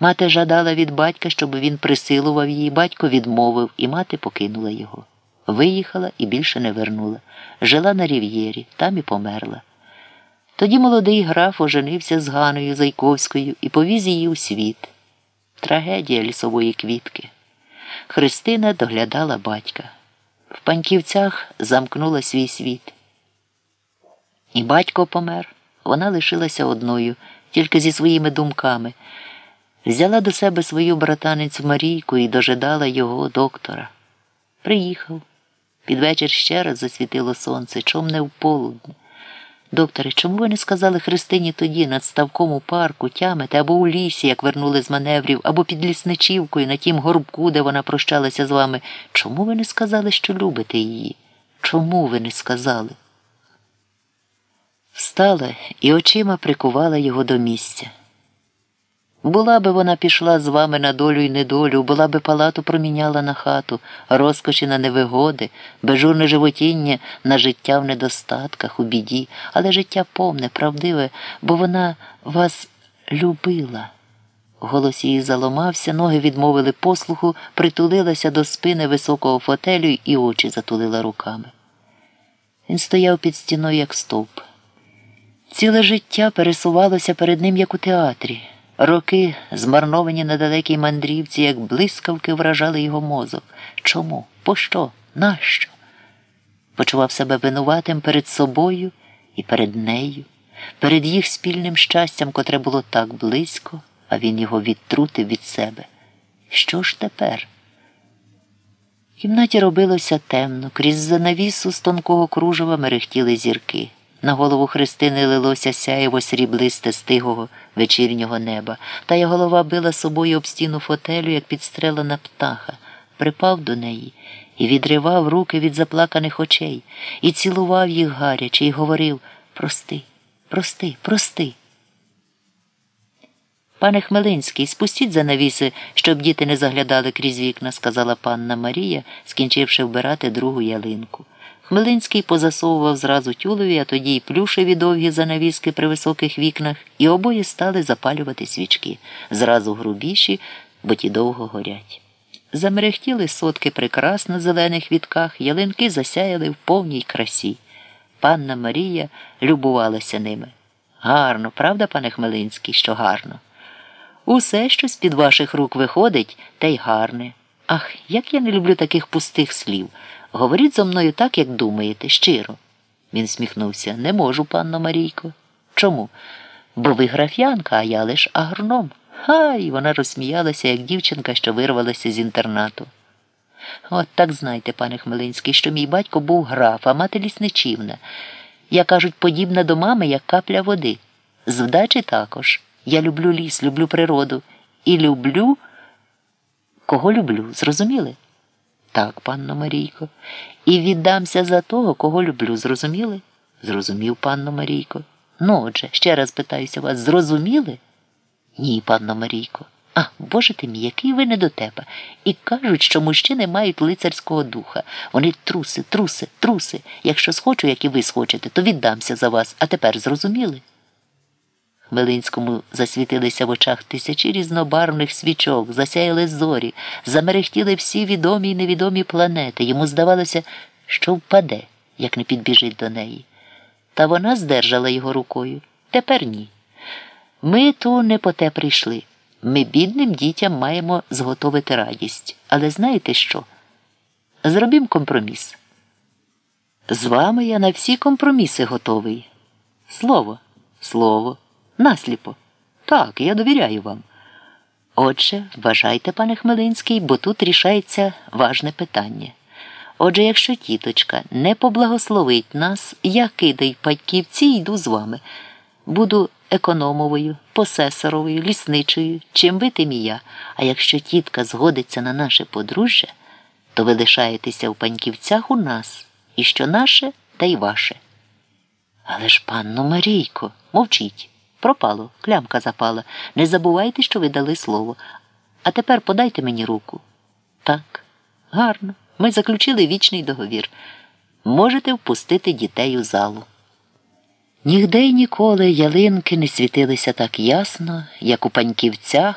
Мати жадала від батька, щоб він присилував її, батько відмовив, і мати покинула його. Виїхала і більше не вернула. Жила на рів'єрі, там і померла. Тоді молодий граф оженився з Ганою Зайковською і повіз її у світ. Трагедія лісової квітки. Христина доглядала батька. В паньківцях замкнула свій світ. І батько помер. Вона лишилася одною, тільки зі своїми думками. Взяла до себе свою братаницю Марійку і дожидала його доктора. Приїхав. Під вечір ще раз засвітило сонце, чом не в полудне. Докторе, чому ви не сказали Христині тоді над ставком у парку тямите або у лісі, як вернули з маневрів, або під лісничівкою на тім горбку, де вона прощалася з вами? Чому ви не сказали, що любите її? Чому ви не сказали? Встала і очима прикувала його до місця. Була би вона пішла з вами на долю й недолю, була би палату проміняла на хату, розкоші на невигоди, безжурне животіння на життя в недостатках, у біді, але життя повне, правдиве, бо вона вас любила. Голос її заломався, ноги відмовили послуху, притулилася до спини високого фотелю і очі затулила руками. Він стояв під стіною, як стовп. Ціле життя пересувалося перед ним, як у театрі. Роки, змарновані на далекій мандрівці, як блискавки вражали його мозок. Чому? Пощо? Нащо? Почував себе винуватим перед собою і перед нею, перед їх спільним щастям, котре було так близько, а він його відтрутив від себе. Що ж тепер? В кімнаті робилося темно, крізь занавісу з тонкого кружева мерехтіли зірки. На голову Христини лилося сяєво сріблисте стигого вечірнього неба, та й голова била собою об стіну фотелю, як підстрелена птаха, припав до неї і відривав руки від заплаканих очей, і цілував їх гаряче, і говорив Прости, прости, прости. Пане Хмелинський, спустіть занавіси, щоб діти не заглядали крізь вікна, сказала панна Марія, скінчивши вбирати другу ялинку. Хмелинський позасовував зразу тюлові, а тоді й плюшеві довгі занавіски при високих вікнах, і обоє стали запалювати свічки, зразу грубіші, бо ті довго горять. Замерехтіли сотки прикрас на зелених вітках, ялинки засяяли в повній красі. Панна Марія любувалася ними. Гарно, правда, пане Хмелинський, що гарно? Усе, що з під ваших рук виходить, те й гарне. Ах, як я не люблю таких пустих слів. Говоріть зо мною так, як думаєте, щиро. Він сміхнувся. Не можу, панно Марійко. Чому? Бо ви граф'янка, а я лиш агроном. Хай, вона розсміялася, як дівчинка, що вирвалася з інтернату. От так знайте, пане Хмелинський, що мій батько був граф, а мати лісничівна. Я кажуть, подібна до мами, як капля води. З вдачі також. Я люблю ліс, люблю природу і люблю, кого люблю, зрозуміли? Так, панно Марійко, і віддамся за того, кого люблю, зрозуміли? Зрозумів, панно Марійко. Ну, отже, ще раз питаюся вас, зрозуміли? Ні, панно Марійко. А, боже ти мій, який ви не до тебе. І кажуть, що мужчини мають лицарського духа. Вони труси, труси, труси. Якщо схочу, як і ви схочете, то віддамся за вас. А тепер зрозуміли? Хмелинському засвітилися в очах тисячі різнобарвних свічок, засяяли зорі, замерехтіли всі відомі й невідомі планети. Йому здавалося, що впаде, як не підбіжить до неї. Та вона здержала його рукою. Тепер ні. Ми ту не по те прийшли. Ми бідним дітям маємо зготовити радість. Але знаєте що? Зробім компроміс. З вами я на всі компроміси готовий. Слово, слово. Насліпо. Так, я довіряю вам. Отже, вважайте, пане Хмелинський, бо тут рішається важне питання. Отже, якщо тіточка не поблагословить нас, я кидаю батьківці і йду з вами. Буду економовою, посесоровою, лісничою, чим ви тим і я. А якщо тітка згодиться на наше подружжя, то ви лишаєтеся в паньківцях у нас, і що наше, та й ваше. Але ж, панно Марійко, мовчіть. Пропало, клямка запала. Не забувайте, що ви дали слово. А тепер подайте мені руку. Так, гарно. Ми заключили вічний договір. Можете впустити дітей у залу. Нігде й ніколи ялинки не світилися так ясно, як у паньківцях.